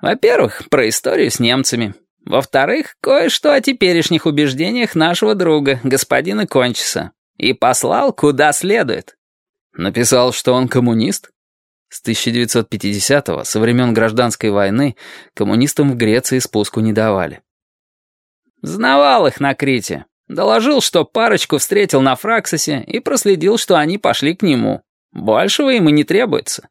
Во-первых, про историю с немцами. Во-вторых, кое-что о теперешних убеждениях нашего друга, господина Кончиса. И послал куда следует. Написал, что он коммунист? С 1950-го, со времен гражданской войны, коммунистам в Греции спуску не давали. Знавал их на Крите. Доложил, что парочку встретил на Фраксосе и проследил, что они пошли к нему. Большего им и не требуется.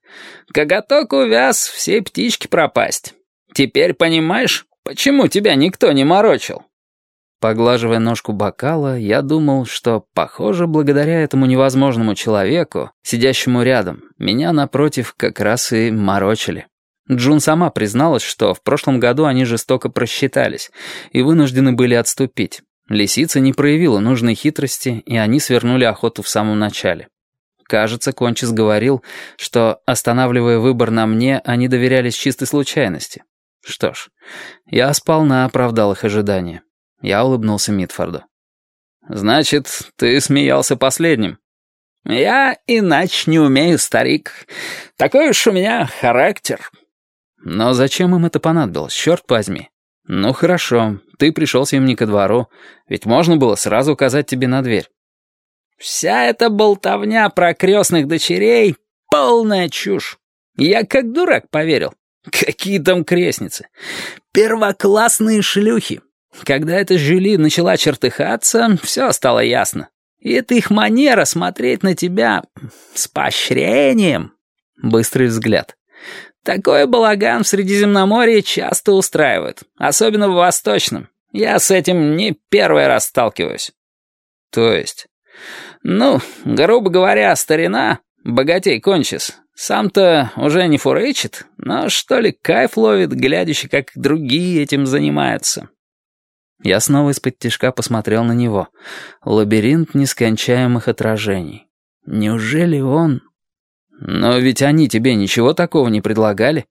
Коготок увяз, всей птички пропасть. Теперь понимаешь, почему тебя никто не морочил?» Поглаживая ножку бокала, я думал, что, похоже, благодаря этому невозможному человеку, сидящему рядом, меня, напротив, как раз и морочили. Джун сама призналась, что в прошлом году они жестоко просчитались и вынуждены были отступить. Лисица не проявила нужной хитрости, и они свернули охоту в самом начале. Кажется, Кончис говорил, что, останавливая выбор на мне, они доверялись чистой случайности. Что ж, я сполна оправдал их ожидания. Я улыбнулся Митфорду. «Значит, ты смеялся последним?» «Я иначе не умею, старик. Такой уж у меня характер». «Но зачем им это понадобилось, черт возьми?» «Ну хорошо, ты пришелся им не ко двору, ведь можно было сразу указать тебе на дверь». «Вся эта болтовня про крестных дочерей — полная чушь. Я как дурак поверил. Какие там крестницы? Первоклассные шлюхи. Когда эта Жюли начала чертыхаться, все стало ясно. И это их манера смотреть на тебя с поощрением. Быстрый взгляд. Такой балаган в Средиземноморье часто устраивают, особенно в Восточном. Я с этим не первый раз сталкиваюсь. То есть? Ну, грубо говоря, старина, богатей кончис, сам-то уже не фурычит, но что ли кайф ловит, глядящий, как другие этим занимаются. Я снова из-под тишка посмотрел на него. Лабиринт нескончаемых отражений. Неужели он... Но ведь они тебе ничего такого не предлагали?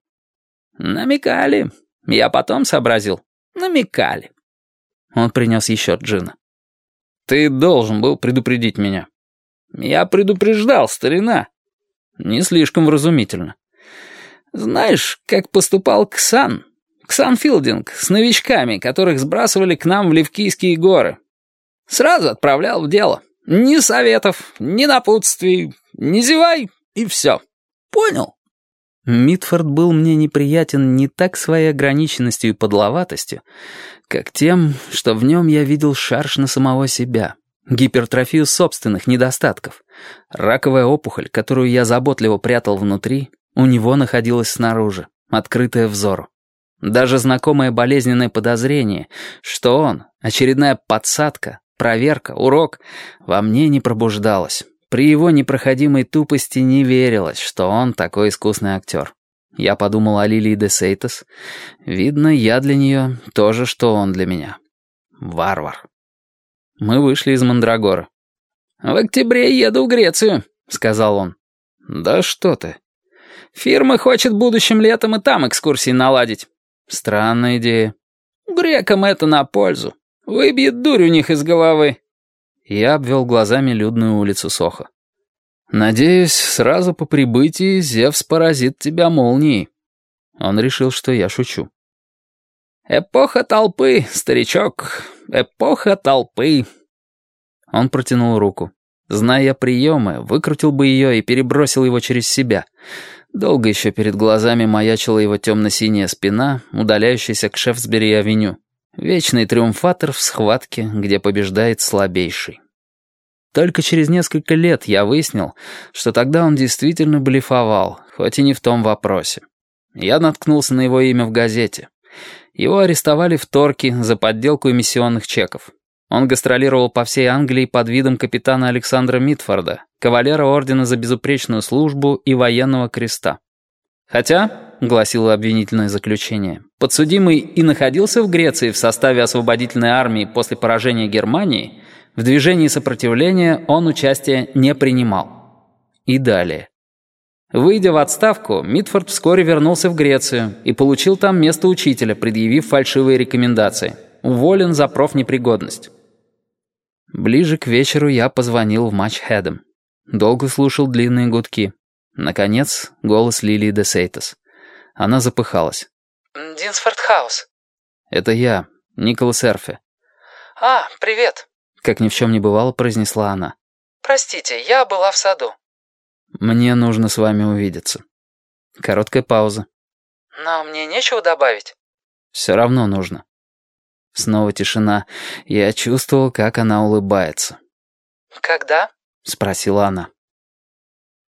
Намекали. Я потом сообразил. Намекали. Он принес еще джина. Ты должен был предупредить меня. Я предупреждал, старина. Не слишком вразумительно. Знаешь, как поступал Ксан? Ксан Филдинг с новичками, которых сбрасывали к нам в Левкийские горы. Сразу отправлял в дело. Ни советов, ни напутствий, ни зевай, и все. Понял? Митфорд был мне неприятен не так своей ограниченностью и подловатостью, как тем, что в нем я видел шарш на самого себя, гипертрофию собственных недостатков. Раковая опухоль, которую я заботливо прятал внутри, у него находилась снаружи, открытая взору. Даже знакомое болезненное подозрение, что он, очередная подсадка, проверка, урок, во мне не пробуждалось. При его непроходимой тупости не верилось, что он такой искусный актер. Я подумал о Лилии де Сейтес. Видно, я для нее то же, что он для меня. Варвар. Мы вышли из Мандрагора. «В октябре еду в Грецию», — сказал он. «Да что ты». «Фирма хочет будущим летом и там экскурсии наладить». «Странная идея». «Грекам это на пользу. Выбьет дурь у них из головы». Я обвел глазами людную улицу Сохо. «Надеюсь, сразу по прибытии Зевс поразит тебя молнией». Он решил, что я шучу. «Эпоха толпы, старичок, эпоха толпы». Он протянул руку. Зная приемы, выкрутил бы ее и перебросил его через себя. Долго еще перед глазами маячила его темно-синяя спина, удаляющаяся к Шефсбери-авеню. Вечный триумфатор в схватке, где побеждает слабейший. Только через несколько лет я выяснил, что тогда он действительно блефовал, хоть и не в том вопросе. Я наткнулся на его имя в газете. Его арестовали в Торке за подделку эмиссионных чеков. Он гастролировал по всей Англии под видом капитана Александра Митфорда, кавалера ордена за безупречную службу и военного креста. Хотя, гласило обвинительное заключение, подсудимый и находился в Греции в составе освободительной армии после поражения Германии, в движении сопротивления он участия не принимал. И далее. Выйдя в отставку, Митфорд вскоре вернулся в Грецию и получил там место учителя, предъявив фальшивые рекомендации. Уволен за профнепригодность. Ближе к вечеру я позвонил в матч Хэдом. Долго слушал длинные гудки. Наконец, голос Лилии де Сейтас. Она запыхалась. Динсфорд Хаус». «Это я, Николас Эрфи». «А, привет», — как ни в чем не бывало, произнесла она. «Простите, я была в саду». «Мне нужно с вами увидеться». Короткая пауза. «Но мне нечего добавить». «Все равно нужно». Снова тишина. Я чувствовал, как она улыбается. «Когда?» — спросила она.